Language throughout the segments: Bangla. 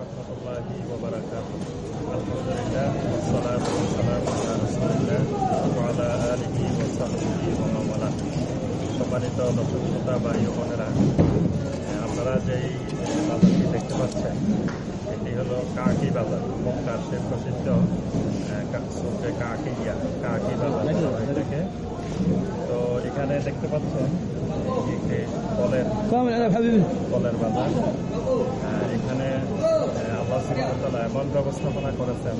ورحمة الله وبركاته الحمد لله والصلاة والسلام على رسول الله وعلى آله وصحبه ومن والاه সম্মানিত দর্শক শ্রোতা ভাই ও বোনেরা আপনারা যেই বাজারটি দেখতে পাচ্ছেন এটি হলো কাকি বাজার মক্কার সে প্রসিদ্ধ সূর্যে কাকিয়া কাকি বাজার বলা হয় এটাকে তো এখানে দেখতে পাচ্ছেন কলের বাজার এখানে আল্লাহ এমন ব্যবস্থাপনা করেছেন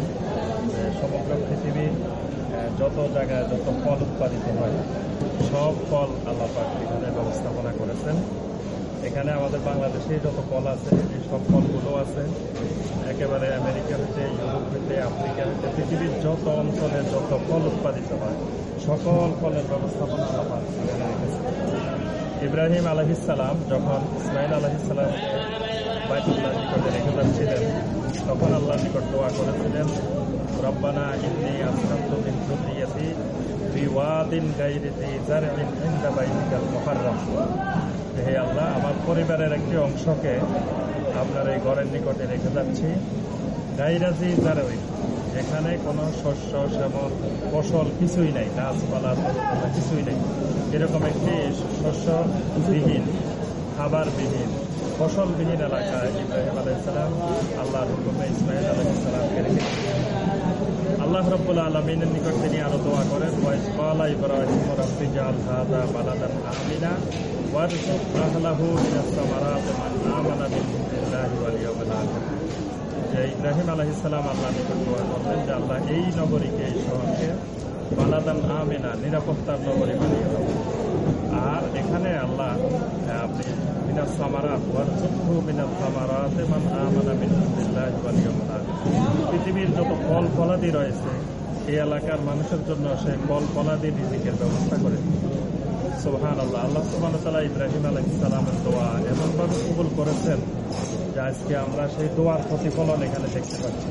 সমগ্র পৃথিবী যত জায়গায় যত ফল উৎপাদিত হয় সব ফল আল্লাপাক এখানে ব্যবস্থাপনা করেছেন। এখানে আমাদের বাংলাদেশে যত ফল আছে এই সব ফলগুলো আছে একেবারে আমেরিকা হইতে ইউরোপ হইতে আফ্রিকা হইতে পৃথিবীর যত অঞ্চলে যত ফল উৎপাদিত হয় সকল ফলের ব্যবস্থাপনা আল্লাপাক এখানে ইব্রাহিম আলহিসাল্লাম যখন ইসমাইল আলহিসাল্লামকে বাইতুল্লাহ নিকটে রেখে যাচ্ছিলেন, তখন আল্লাহ নিকট দোয়া করেছিলেন, রব্বানা ইন্নি আসলামতু মিন যুররিয়াতি বিওয়াদিন গায়রি জি জারইন ইনদা বাইতিকাল মুহাররাম। হে আল্লাহ, আমার পরিবারের একটি অংশকে আপনার এই ঘরের নিকটে রেখে যাচ্ছি গাইরাজি জারইন এখানে কোনো শস্য সেমন ফসল কিছুই নাই, গাছপালা কিছুই নাই। এরকম একটি শস্যবিহীন খাবারবিহীন, ফসলবিহীন এলাকায় ইব্রাহিম আলাইসালাম আল্লাহ হুকুমে ইসমাইল আলাইসালামকে আল্লাহ রব্বুল আলমিনের নিকট তিনি আরও দোয়া করেন ইব্রাহিম হাদা বালাদান আমিনা ওয়ারজুক আহলাহু মিনাস সামারাত মান আমানা বিল্লাহি ওয়াল ইয়াউমিল আখির যে ইব্রাহিম আলহিসাল্লাম আল্লাহ নিকট যে আল্লাহ এই নগরীকে, এই শহরকে বালাদান আমিনা, নিরাপত্তার নগরী বানিয়ে আর এখানে আল্লাহ আপনি মিনাস সামারাত ওয়ারজুকহু সামারাত মান আমানা বিল্লাহি ওয়াল পৃথিবীর যত ফল ফলাদি রয়েছে, এই এলাকার মানুষের জন্য সে ফল ফলাদি রিজিকের ব্যবস্থা করে সোহান আল্লাহ আল্লাহ সোহান তালা ইব্রাহিম আলহিসামের দোয়া এমনভাবে কবুল করেছেন যে আজকে আমরা সেই দোয়ার প্রতিফলন এখানে দেখতে পাচ্ছি।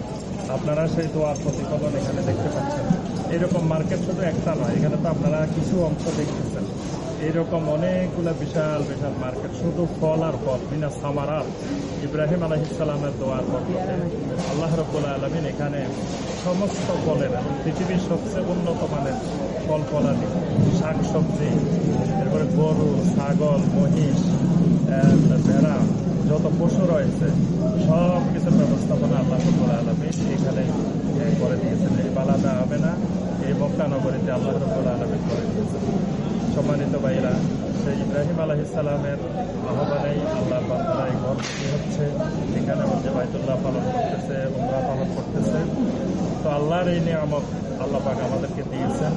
আপনারা সেই দোয়ার প্রতিফলন এখানে দেখতে পাচ্ছেন। এরকম মার্কেট শুধু একটা নয়, এখানে তো আপনারা কিছু অংশ দেখতেছেন। এইরকম অনেকগুলো বিশাল বিশাল মার্কেট শুধু ফল আর ফল বিনা সামারাত ইব্রাহিম আলহিসাল্লামের দোয়ার বরকতে আল্লাহ রব্বুল্লাহ আলমিন এখানে সমস্ত ফলের, পৃথিবীর সবচেয়ে উন্নত মানের ফল, ফলাদি শাক সবজি এরপরে গরু, ছাগল, মহিষ ভেড়া, যত পশু রয়েছে সব কিছুর ব্যবস্থাপনা আল্লাহ রব্বুল আলমিন এখানে করে দিয়েছেন। এই বালাদা হবে না, এই মক্কা নগরীতে আল্লাহ রব্বুল আলমিন করে দিয়েছেন। সম্মানিত ভাইরা সেই ইব্রাহিম আলহিসাল্লামের আহ্বানেই আল্লাহ বান্দারা ঘর হচ্ছে। এখানে হচ্ছে বাইতুল্লাহ পালন করতেছে উমরা পালন করতেছে। তো আল্লাহর এই নিয়ামত আল্লাহ পাক আমাদেরকে দিয়েছেন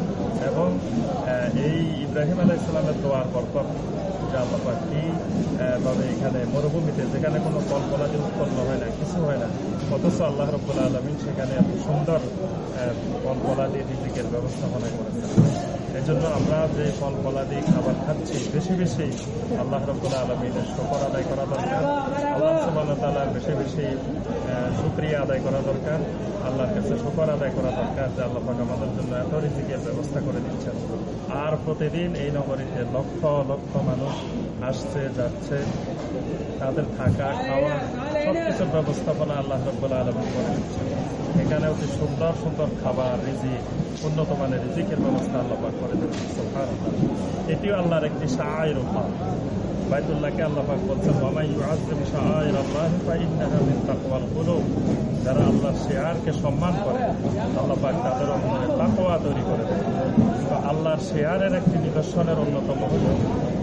এবং এই ইব্রাহিম আলাইসাল্লামের দোয়ার বরকত যে আল্লাহ পাক কি ভাবে এখানে মরুভূমিতে যেখানে কোনো ফল ফলাদি উৎপন্ন হয় না কিছু হয় না অথচ আল্লাহ রব্বুল্লাহ আলমিন সেখানে সুন্দর আহ, দিয়ে রিজিকের ব্যবস্থাপনা করেছেন। এই জন্য আমরা যে ফল ফলাদি খাবার খাচ্ছি, বেশি বেশি আল্লাহ রব্বুল আলমিনের শকর আদায় করা দরকার। আল্লাহ সুবাহ তালার বেশি বেশি শুক্রিয়া আদায় করা দরকার। আল্লাহর কাছে শকর আদায় করা দরকার যে আল্লাহ পাক আমাদের জন্য এত রিজিকের ব্যবস্থা করে দিচ্ছেন। আর প্রতিদিন এই নগরীতে লক্ষ লক্ষ মানুষ আসছে, যাচ্ছে। তাদের থাকা, খাওয়া সবকিছুর ব্যবস্থাপনা আল্লাহ রব্বুল আলমিন করেন এখানে অতি সুন্দর সুন্দর খাবার রিজি উন্নত মানের রিজিকের ব্যবস্থা আল্লাহ করে সুবহানাল্লাহ। এটিও আল্লাহর একটি উপায় বাইতুল্লাহকে আল্লাহ পাক বলছেন কুলুব। যারা আল্লাহর শেয়ারকে সম্মান করে, আল্লাহ তাদের অন্তরে তাকওয়া তৈরি করে তো আল্লাহর শেয়ারের একটি নিদর্শনের অন্যতম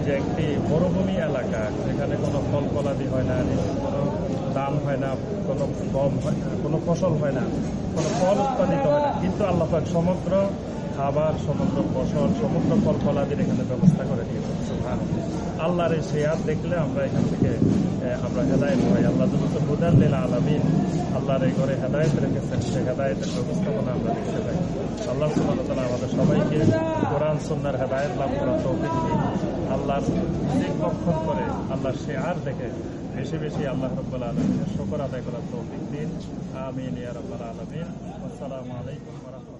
যে একটি মরুভূমি এলাকা, যেখানে কোনো ফল ফলাদি হয় না, কোনো দাম হয় না, কোনো গম হয় না, কোনো ফসল হয় না, কোনো ফল উৎপাদিত হয় না। কিন্তু আল্লাহ সমগ্র খাবার, সমগ্র ফসল, সমগ্র ফল ফলাদির এখানে ব্যবস্থা করে। আল্লাহর এই শেয়ার দেখলে আমরা এখান থেকে আমরা হেদায়ত পাই। আল্লাহ যত হুদাল্লিল আলমিন আল্লাহর এই ঘরে হেদায়ত রেখেছেন। সেই হেদায়তের ব্যবস্থাপনা আমরা দেখতে পাই। আল্লাহ সুবাহ তালা আমাদের সবাইকে কোরআন সন্ন্যার হেদায়ত লাভ করার তৌফিক দিন আল্লাহর দিক রক্ষণ করে, আল্লাহর শেয়ার দেখে বেশি বেশি আল্লাহ রব্বুল আলমিনের শকর আদায় করার তৌফিক দিন। আমিন ইয়া রব্বাল আলমিন। আসসালামু আলাইকুম রাহমাতুল্লাহ।